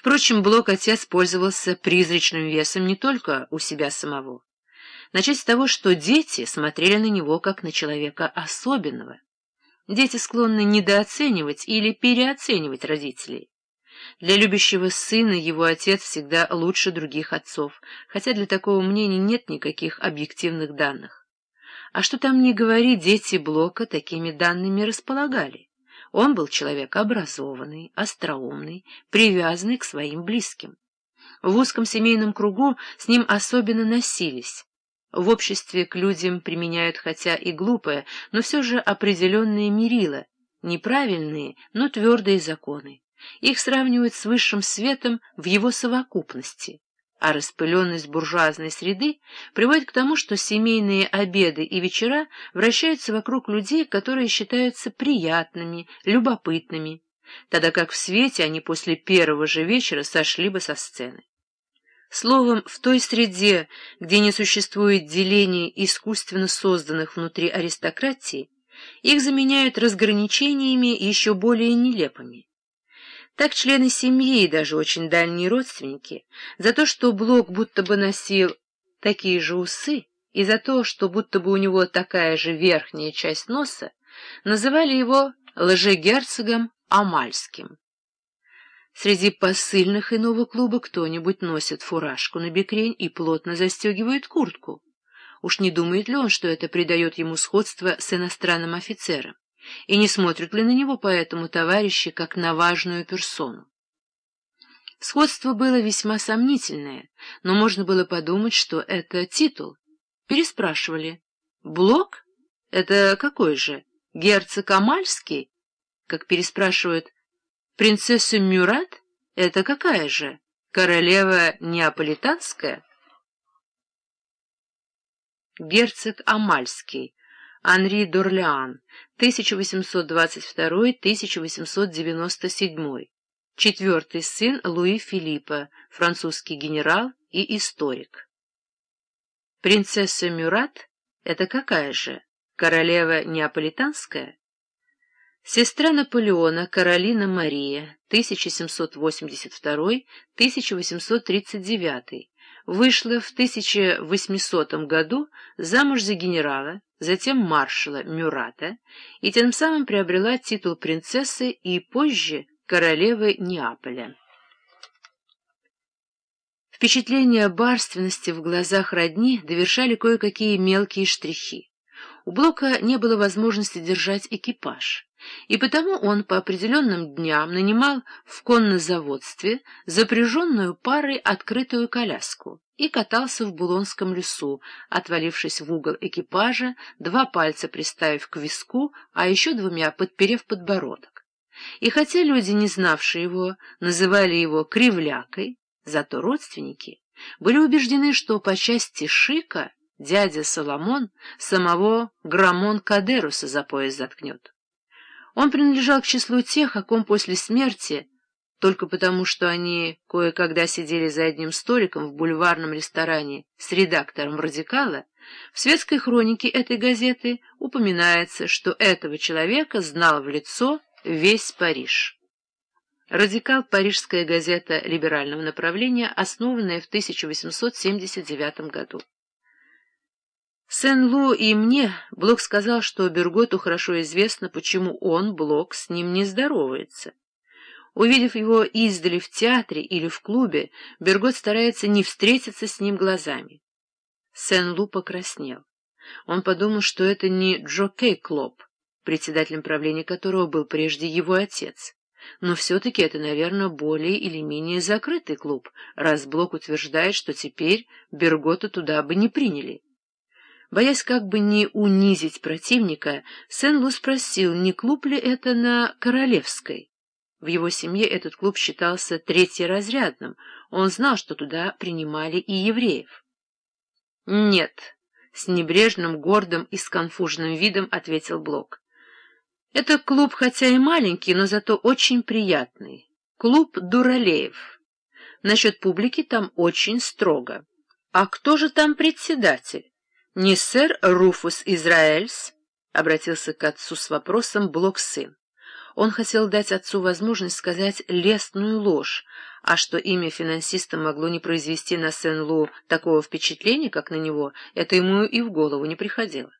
Впрочем, Блок-отец пользовался призрачным весом не только у себя самого. Начать с того, что дети смотрели на него как на человека особенного. Дети склонны недооценивать или переоценивать родителей. Для любящего сына его отец всегда лучше других отцов, хотя для такого мнения нет никаких объективных данных. А что там не говори, дети Блока такими данными располагали. Он был человек образованный, остроумный, привязанный к своим близким. В узком семейном кругу с ним особенно носились. В обществе к людям применяют хотя и глупое, но все же определенные мерила, неправильные, но твердые законы. Их сравнивают с высшим светом в его совокупности а распыленность буржуазной среды приводит к тому, что семейные обеды и вечера вращаются вокруг людей, которые считаются приятными, любопытными, тогда как в свете они после первого же вечера сошли бы со сцены. Словом, в той среде, где не существует деления искусственно созданных внутри аристократии, их заменяют разграничениями еще более нелепыми. Так члены семьи и даже очень дальние родственники за то, что Блок будто бы носил такие же усы, и за то, что будто бы у него такая же верхняя часть носа, называли его лжегерцогом Амальским. Среди посыльных иного клуба кто-нибудь носит фуражку на бекрень и плотно застегивает куртку. Уж не думает ли он, что это придает ему сходство с иностранным офицером? И не смотрят ли на него поэтому товарищи как на важную персону. Сходство было весьма сомнительное, но можно было подумать, что это титул. Переспрашивали. «Блок? Это какой же? Герцог Амальский?» Как переспрашивают. «Принцесса Мюрат? Это какая же? Королева Неаполитанская?» Герцог Амальский Анри Дорлеан, 1822-1897, четвертый сын Луи Филиппа, французский генерал и историк. Принцесса Мюрат — это какая же? Королева Неаполитанская? Сестра Наполеона Каролина Мария, 1782-1839, вышла в 1800 году замуж за генерала, затем маршала Мюрата, и тем самым приобрела титул принцессы и позже королевы Неаполя. Впечатление барственности в глазах родни довершали кое-какие мелкие штрихи. У Блока не было возможности держать экипаж, и потому он по определенным дням нанимал в коннозаводстве запряженную парой открытую коляску и катался в Булонском лесу, отвалившись в угол экипажа, два пальца приставив к виску, а еще двумя подперев подбородок. И хотя люди, не знавшие его, называли его кривлякой, зато родственники были убеждены, что по части шика дядя Соломон самого Грамон Кадеруса за пояс заткнет. Он принадлежал к числу тех, о ком после смерти только потому, что они кое-когда сидели за одним столиком в бульварном ресторане с редактором «Радикала», в светской хронике этой газеты упоминается, что этого человека знал в лицо весь Париж. «Радикал» — парижская газета либерального направления, основанная в 1879 году. Сен-Лу и мне Блок сказал, что Берготу хорошо известно, почему он, Блок, с ним не здоровается. Увидев его издали в театре или в клубе, Бергот старается не встретиться с ним глазами. Сен-Лу покраснел. Он подумал, что это не Джокей Клоп, председателем правления которого был прежде его отец. Но все-таки это, наверное, более или менее закрытый клуб, раз Блок утверждает, что теперь Бергота туда бы не приняли. Боясь как бы не унизить противника, Сен-Лу спросил, не клуб ли это на Королевской. В его семье этот клуб считался третьеразрядным, он знал, что туда принимали и евреев. «Нет», — с небрежным, гордым и сконфуженным видом ответил Блок. «Это клуб хотя и маленький, но зато очень приятный. Клуб Дуралеев. Насчет публики там очень строго. А кто же там председатель? Не сэр Руфус Израэльс?» — обратился к отцу с вопросом Блок сын. Он хотел дать отцу возможность сказать лестную ложь, а что имя финансиста могло не произвести на Сен-Лу такого впечатления, как на него, это ему и в голову не приходило.